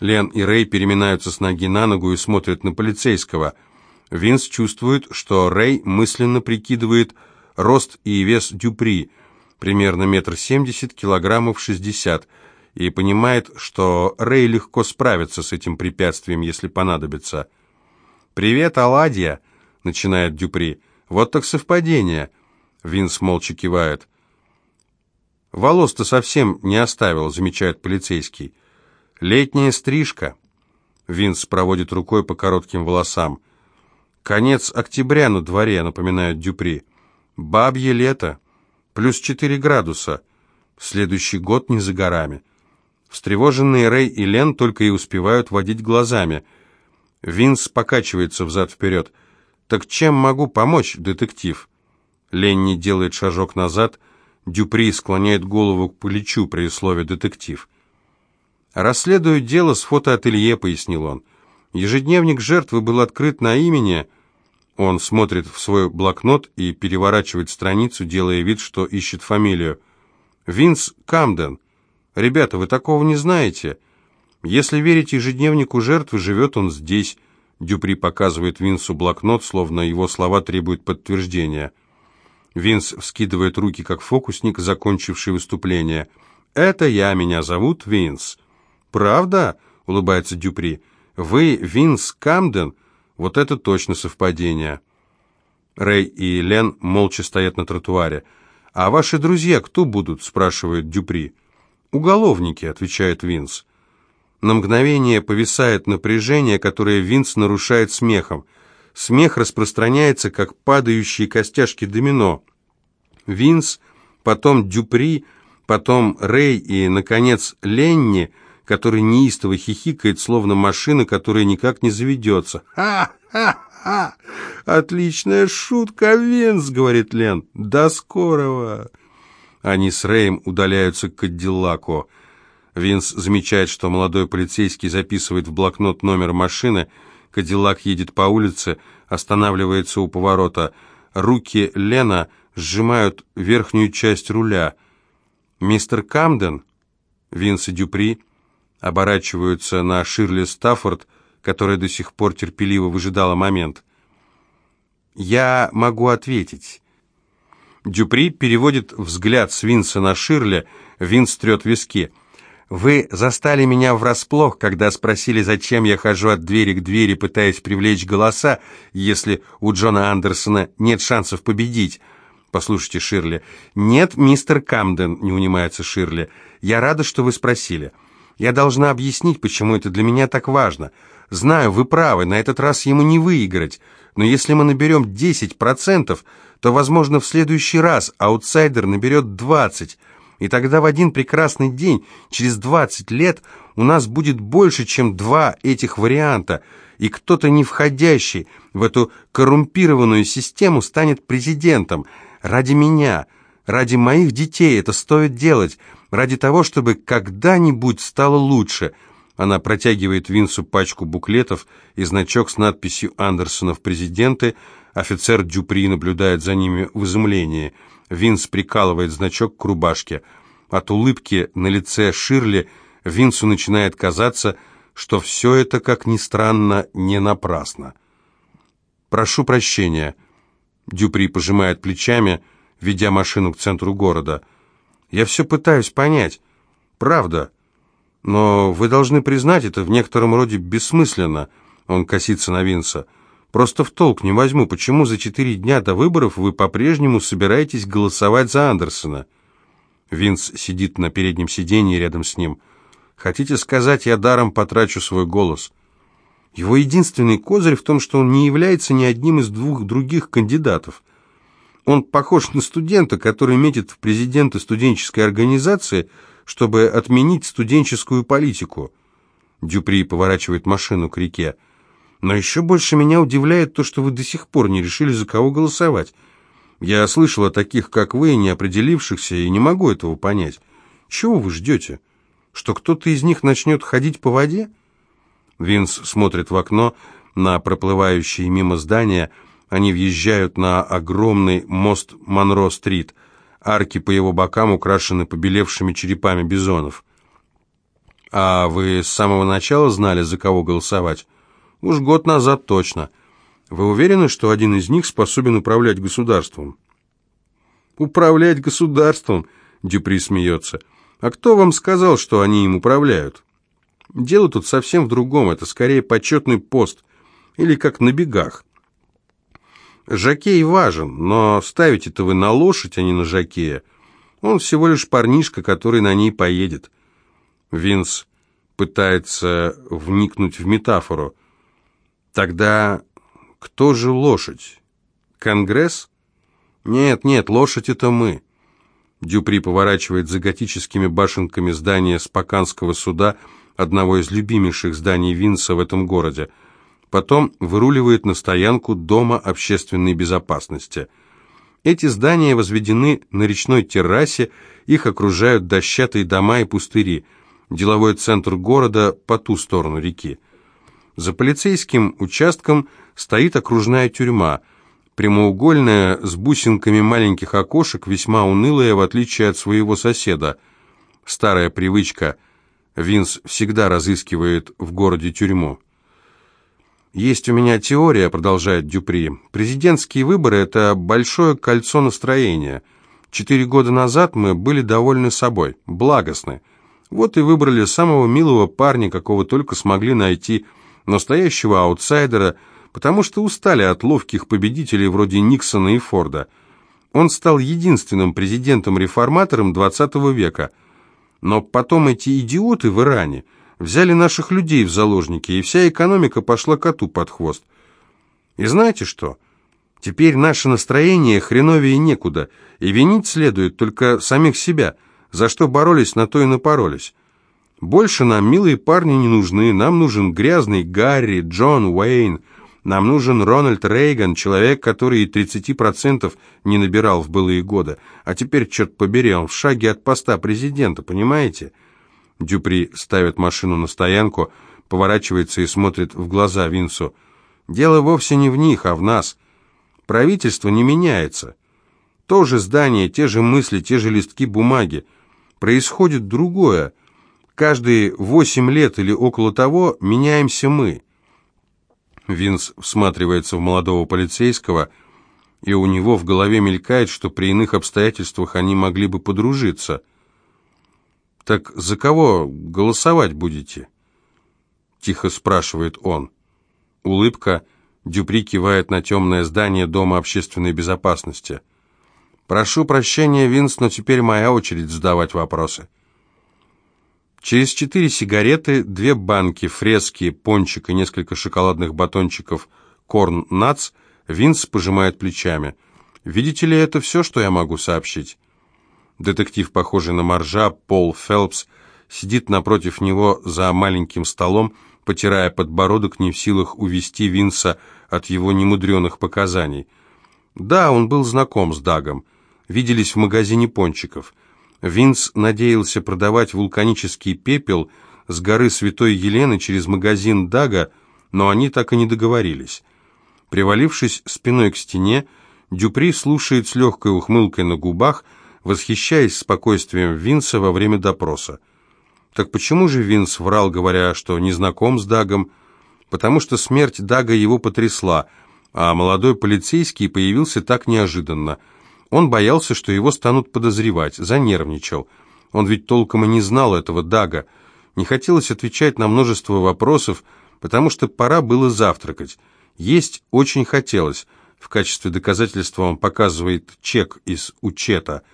Лен и Рэй переминаются с ноги на ногу и смотрят на полицейского. Винс чувствует, что Рэй мысленно прикидывает рост и вес Дюпри, примерно метр семьдесят, килограммов шестьдесят, и понимает, что Рэй легко справится с этим препятствием, если понадобится. «Привет, оладья!» — начинает Дюпри. «Вот так совпадение!» Винс молча кивает. «Волос-то совсем не оставил», — замечает полицейский. «Летняя стрижка». Винс проводит рукой по коротким волосам. «Конец октября на дворе», — напоминает Дюпри. «Бабье лето. Плюс четыре градуса. Следующий год не за горами». Встревоженные Рэй и Лен только и успевают водить глазами. Винс покачивается взад-вперед. «Так чем могу помочь, детектив?» Ленни делает шажок назад. Дюпри склоняет голову к плечу при слове «детектив». «Расследую дело с фотоателье», — пояснил он. «Ежедневник жертвы был открыт на имени...» Он смотрит в свой блокнот и переворачивает страницу, делая вид, что ищет фамилию. «Винс Камден. Ребята, вы такого не знаете? Если верить ежедневнику жертвы, живет он здесь. Дюпри показывает Винсу блокнот, словно его слова требуют подтверждения. Винс вскидывает руки, как фокусник, закончивший выступление. «Это я, меня зовут Винс». «Правда?» — улыбается Дюпри. «Вы Винс Камден? Вот это точно совпадение». Рэй и Лен молча стоят на тротуаре. «А ваши друзья кто будут?» — спрашивает Дюпри. «Уголовники», — отвечает Винс. На мгновение повисает напряжение, которое Винс нарушает смехом. Смех распространяется, как падающие костяшки домино. Винс, потом Дюпри, потом Рэй и, наконец, Ленни, который неистово хихикает, словно машина, которая никак не заведется. «Ха-ха-ха! Отличная шутка, Винс!» — говорит Лен. «До скорого!» Они с Рэем удаляются к Кадиллаку. Винс замечает, что молодой полицейский записывает в блокнот номер машины. Кадиллак едет по улице, останавливается у поворота. Руки Лена сжимают верхнюю часть руля. «Мистер Камден?» Винс и Дюпри оборачиваются на Ширли Стаффорд, которая до сих пор терпеливо выжидала момент. «Я могу ответить. Дюпри переводит взгляд с Винса на Ширли, Винс трет виски. «Вы застали меня врасплох, когда спросили, зачем я хожу от двери к двери, пытаясь привлечь голоса, если у Джона Андерсона нет шансов победить». «Послушайте, Ширли». «Нет, мистер Камден», — не унимается Ширли. «Я рада, что вы спросили. Я должна объяснить, почему это для меня так важно. Знаю, вы правы, на этот раз ему не выиграть. Но если мы наберем 10%, то, возможно, в следующий раз аутсайдер наберет 20, и тогда в один прекрасный день, через 20 лет, у нас будет больше, чем два этих варианта, и кто-то, не входящий в эту коррумпированную систему, станет президентом. Ради меня, ради моих детей это стоит делать, ради того, чтобы когда-нибудь стало лучше – она протягивает Винсу пачку буклетов и значок с надписью «Андерсонов президенты». Офицер Дюпри наблюдает за ними в изумлении. Винс прикалывает значок к рубашке. От улыбки на лице Ширли Винсу начинает казаться, что все это, как ни странно, не напрасно. «Прошу прощения», — Дюпри пожимает плечами, ведя машину к центру города. «Я все пытаюсь понять. Правда». Но вы должны признать, это в некотором роде бессмысленно. Он косится на Винса. Просто в толк не возьму, почему за четыре дня до выборов вы по-прежнему собираетесь голосовать за Андерсона? Винс сидит на переднем сиденье рядом с ним. Хотите сказать, я даром потрачу свой голос? Его единственный козырь в том, что он не является ни одним из двух других кандидатов. Он похож на студента, который метит в президенты студенческой организации – чтобы отменить студенческую политику. Дюпри поворачивает машину к реке. Но еще больше меня удивляет то, что вы до сих пор не решили, за кого голосовать. Я слышал о таких, как вы, не определившихся, и не могу этого понять. Чего вы ждете? Что кто-то из них начнет ходить по воде? Винс смотрит в окно на проплывающие мимо здания. Они въезжают на огромный мост Монро-стрит. Арки по его бокам украшены побелевшими черепами бизонов. А вы с самого начала знали, за кого голосовать? Уж год назад точно. Вы уверены, что один из них способен управлять государством? Управлять государством? Дюпри смеется. А кто вам сказал, что они им управляют? Дело тут совсем в другом, это скорее почетный пост, или как на бегах. Жакей важен, но ставите-то вы на лошадь, а не на жакея. Он всего лишь парнишка, который на ней поедет. Винс пытается вникнуть в метафору. Тогда кто же лошадь? Конгресс? Нет, нет, лошадь это мы. Дюпри поворачивает за готическими башенками здания Споканского суда, одного из любимейших зданий Винса в этом городе. Потом выруливает на стоянку Дома общественной безопасности. Эти здания возведены на речной террасе, их окружают дощатые дома и пустыри. Деловой центр города по ту сторону реки. За полицейским участком стоит окружная тюрьма, прямоугольная, с бусинками маленьких окошек, весьма унылая, в отличие от своего соседа. Старая привычка. Винс всегда разыскивает в городе тюрьму. «Есть у меня теория», — продолжает Дюпри. «Президентские выборы — это большое кольцо настроения. Четыре года назад мы были довольны собой, благостны. Вот и выбрали самого милого парня, какого только смогли найти, настоящего аутсайдера, потому что устали от ловких победителей вроде Никсона и Форда. Он стал единственным президентом-реформатором XX века. Но потом эти идиоты в Иране — Взяли наших людей в заложники, и вся экономика пошла коту под хвост. И знаете что? Теперь наше настроение хреновее некуда, и винить следует только самих себя, за что боролись, на то и напоролись. Больше нам милые парни не нужны, нам нужен грязный Гарри, Джон Уэйн, нам нужен Рональд Рейган, человек, который и 30% не набирал в былые годы, а теперь, черт побери, он в шаге от поста президента, понимаете?» Дюпри ставит машину на стоянку, поворачивается и смотрит в глаза Винсу. «Дело вовсе не в них, а в нас. Правительство не меняется. То же здание, те же мысли, те же листки бумаги. Происходит другое. Каждые восемь лет или около того меняемся мы». Винс всматривается в молодого полицейского, и у него в голове мелькает, что при иных обстоятельствах они могли бы подружиться – «Так за кого голосовать будете?» Тихо спрашивает он. Улыбка. Дюпри кивает на темное здание Дома общественной безопасности. «Прошу прощения, Винс, но теперь моя очередь задавать вопросы». Через четыре сигареты, две банки, фрески, пончик и несколько шоколадных батончиков «Корн Натс» Винс пожимает плечами. «Видите ли, это все, что я могу сообщить?» Детектив, похожий на моржа, Пол Фелпс, сидит напротив него за маленьким столом, потирая подбородок, не в силах увести Винса от его немудреных показаний. Да, он был знаком с Дагом. Виделись в магазине пончиков. Винс надеялся продавать вулканический пепел с горы Святой Елены через магазин Дага, но они так и не договорились. Привалившись спиной к стене, Дюпри слушает с легкой ухмылкой на губах, восхищаясь спокойствием Винса во время допроса. Так почему же Винс врал, говоря, что не знаком с Дагом? Потому что смерть Дага его потрясла, а молодой полицейский появился так неожиданно. Он боялся, что его станут подозревать, занервничал. Он ведь толком и не знал этого Дага. Не хотелось отвечать на множество вопросов, потому что пора было завтракать. Есть очень хотелось. В качестве доказательства он показывает чек из учета –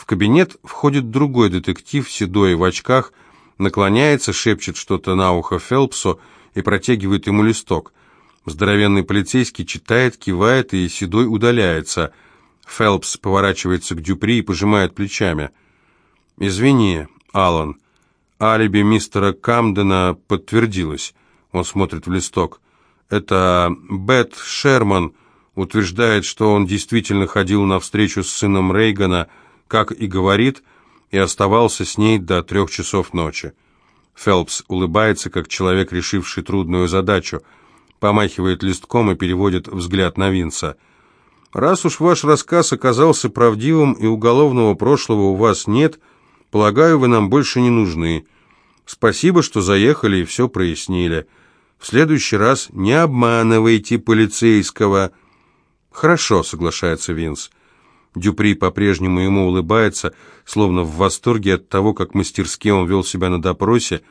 в кабинет входит другой детектив, седой в очках, наклоняется, шепчет что-то на ухо Фелпсу и протягивает ему листок. Здоровенный полицейский читает, кивает и седой удаляется. Фелпс поворачивается к Дюпри и пожимает плечами. «Извини, Алан, алиби мистера Камдена подтвердилось». Он смотрит в листок. «Это Бет Шерман утверждает, что он действительно ходил на встречу с сыном Рейгана, как и говорит, и оставался с ней до трех часов ночи. Фелпс улыбается, как человек, решивший трудную задачу, помахивает листком и переводит взгляд на Винса. «Раз уж ваш рассказ оказался правдивым и уголовного прошлого у вас нет, полагаю, вы нам больше не нужны. Спасибо, что заехали и все прояснили. В следующий раз не обманывайте полицейского». «Хорошо», — соглашается Винс. Дюпри по-прежнему ему улыбается, словно в восторге от того, как мастерски он вел себя на допросе,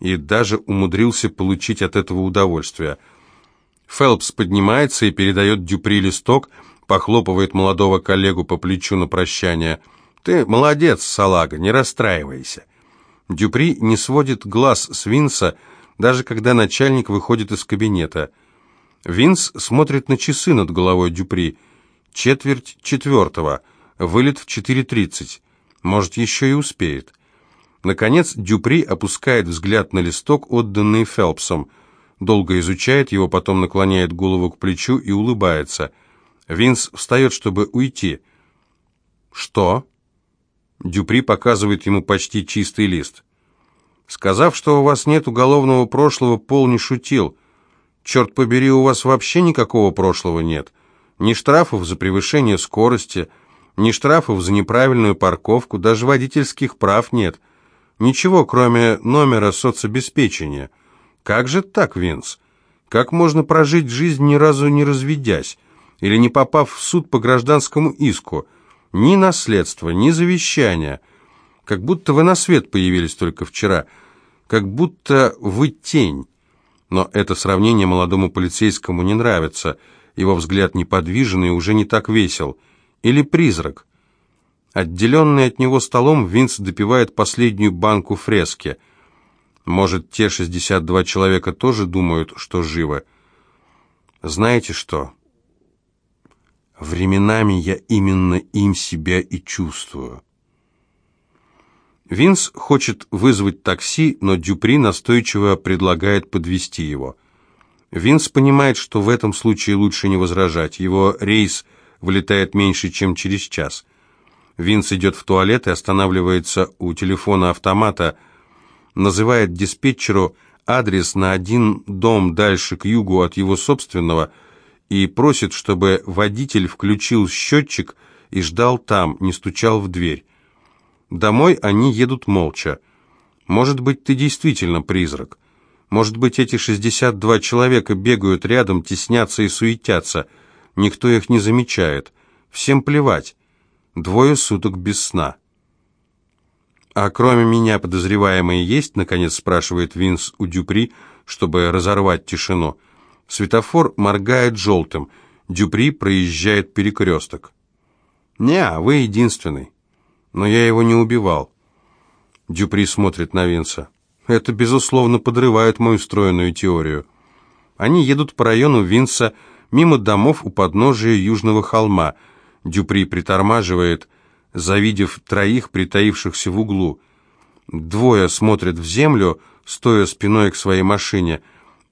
и даже умудрился получить от этого удовольствие. Фелпс поднимается и передает Дюпри листок, похлопывает молодого коллегу по плечу на прощание. «Ты молодец, салага, не расстраивайся». Дюпри не сводит глаз с Винса, даже когда начальник выходит из кабинета. Винс смотрит на часы над головой Дюпри. Четверть четвертого. Вылет в 4.30. Может, еще и успеет. Наконец Дюпри опускает взгляд на листок, отданный Фелпсом. Долго изучает его, потом наклоняет голову к плечу и улыбается. Винс встает, чтобы уйти. «Что?» Дюпри показывает ему почти чистый лист. «Сказав, что у вас нет уголовного прошлого, Пол не шутил. Черт побери, у вас вообще никакого прошлого нет. Ни штрафов за превышение скорости, ни штрафов за неправильную парковку, даже водительских прав нет». Ничего, кроме номера соцобеспечения. Как же так, Винс? Как можно прожить жизнь, ни разу не разведясь, или не попав в суд по гражданскому иску? Ни наследства, ни завещания. Как будто вы на свет появились только вчера. Как будто вы тень. Но это сравнение молодому полицейскому не нравится. Его взгляд неподвижен и уже не так весел. Или призрак. Отделенный от него столом, Винс допивает последнюю банку фрески. Может, те 62 человека тоже думают, что живы? Знаете что? Временами я именно им себя и чувствую. Винс хочет вызвать такси, но Дюпри настойчиво предлагает подвести его. Винс понимает, что в этом случае лучше не возражать. Его рейс вылетает меньше, чем через час. Винс идет в туалет и останавливается у телефона автомата, называет диспетчеру адрес на один дом дальше к югу от его собственного и просит, чтобы водитель включил счетчик и ждал там, не стучал в дверь. Домой они едут молча. Может быть, ты действительно призрак. Может быть, эти 62 человека бегают рядом, теснятся и суетятся. Никто их не замечает. Всем плевать. Двое суток без сна. «А кроме меня подозреваемые есть?» — наконец спрашивает Винс у Дюпри, чтобы разорвать тишину. Светофор моргает желтым. Дюпри проезжает перекресток. «Не, вы единственный. Но я его не убивал». Дюпри смотрит на Винса. «Это, безусловно, подрывает мою стройную теорию». Они едут по району Винса, мимо домов у подножия Южного холма — Дюпри притормаживает, завидев троих, притаившихся в углу. Двое смотрят в землю, стоя спиной к своей машине,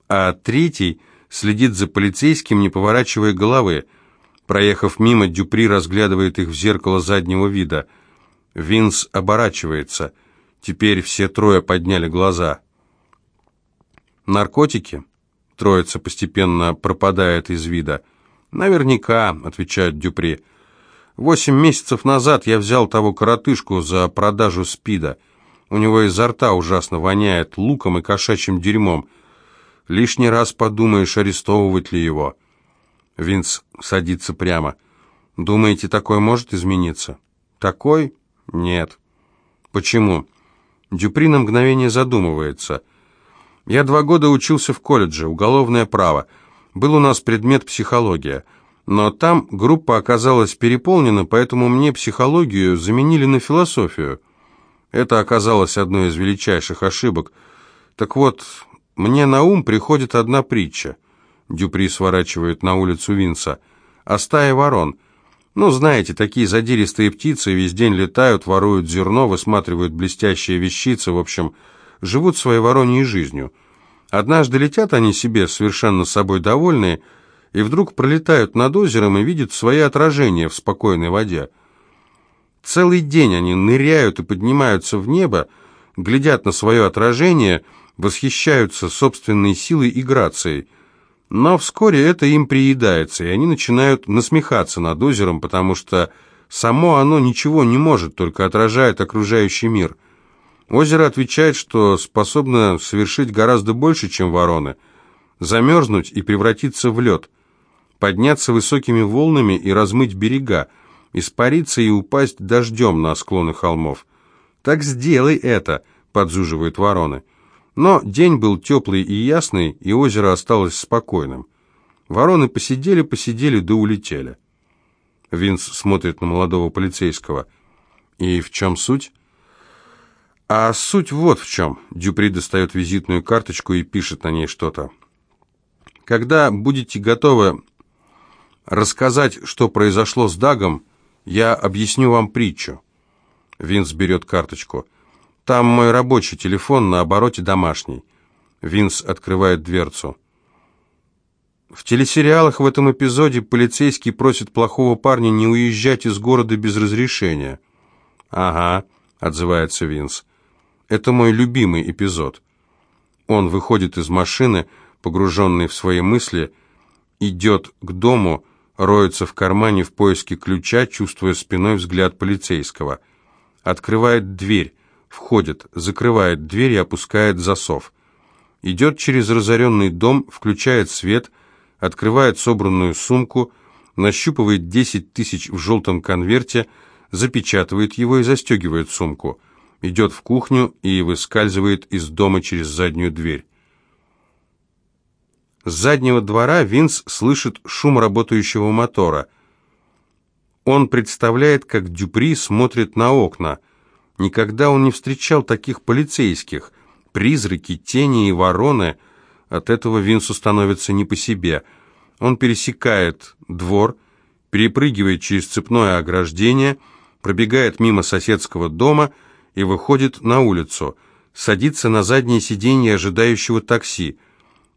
а третий следит за полицейским, не поворачивая головы. Проехав мимо, Дюпри разглядывает их в зеркало заднего вида. Винс оборачивается. Теперь все трое подняли глаза. «Наркотики?» Троица постепенно пропадает из вида. «Наверняка», — отвечает Дюпри. Восемь месяцев назад я взял того коротышку за продажу спида. У него изо рта ужасно воняет луком и кошачьим дерьмом. Лишний раз подумаешь, арестовывать ли его. Винс садится прямо. Думаете, такой может измениться? Такой? Нет. Почему? Дюпри на мгновение задумывается. Я два года учился в колледже, уголовное право. Был у нас предмет психология – но там группа оказалась переполнена, поэтому мне психологию заменили на философию. Это оказалось одной из величайших ошибок. Так вот, мне на ум приходит одна притча. Дюпри сворачивает на улицу Винса. О стае ворон. Ну, знаете, такие задиристые птицы весь день летают, воруют зерно, высматривают блестящие вещицы, в общем, живут своей вороньей жизнью. Однажды летят они себе, совершенно собой довольные, и вдруг пролетают над озером и видят свои отражения в спокойной воде. Целый день они ныряют и поднимаются в небо, глядят на свое отражение, восхищаются собственной силой и грацией. Но вскоре это им приедается, и они начинают насмехаться над озером, потому что само оно ничего не может, только отражает окружающий мир. Озеро отвечает, что способно совершить гораздо больше, чем вороны, замерзнуть и превратиться в лед, подняться высокими волнами и размыть берега, испариться и упасть дождем на склоны холмов. «Так сделай это!» — подзуживают вороны. Но день был теплый и ясный, и озеро осталось спокойным. Вороны посидели-посидели да улетели. Винс смотрит на молодого полицейского. «И в чем суть?» А суть вот в чем. Дюпри достает визитную карточку и пишет на ней что-то. Когда будете готовы рассказать, что произошло с Дагом, я объясню вам притчу. Винс берет карточку. Там мой рабочий телефон, на обороте домашний. Винс открывает дверцу. В телесериалах в этом эпизоде полицейский просит плохого парня не уезжать из города без разрешения. «Ага», — отзывается Винс. Это мой любимый эпизод. Он выходит из машины, погруженный в свои мысли, идет к дому, роется в кармане в поиске ключа, чувствуя спиной взгляд полицейского. Открывает дверь, входит, закрывает дверь и опускает засов. Идет через разоренный дом, включает свет, открывает собранную сумку, нащупывает 10 тысяч в желтом конверте, запечатывает его и застегивает сумку – идет в кухню и выскальзывает из дома через заднюю дверь. С заднего двора Винс слышит шум работающего мотора. Он представляет, как Дюпри смотрит на окна. Никогда он не встречал таких полицейских. Призраки, тени и вороны. От этого Винсу становится не по себе. Он пересекает двор, перепрыгивает через цепное ограждение, пробегает мимо соседского дома и выходит на улицу, садится на заднее сиденье ожидающего такси.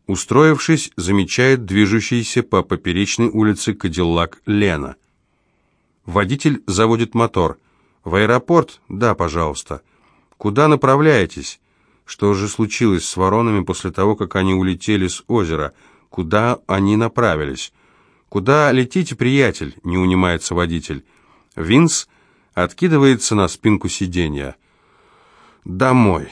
Устроившись, замечает движущийся по поперечной улице Кадиллак Лена. Водитель заводит мотор. «В аэропорт? Да, пожалуйста». «Куда направляетесь?» «Что же случилось с воронами после того, как они улетели с озера? Куда они направились?» «Куда летите, приятель?» — не унимается водитель. Винс откидывается на спинку сиденья. «Домой».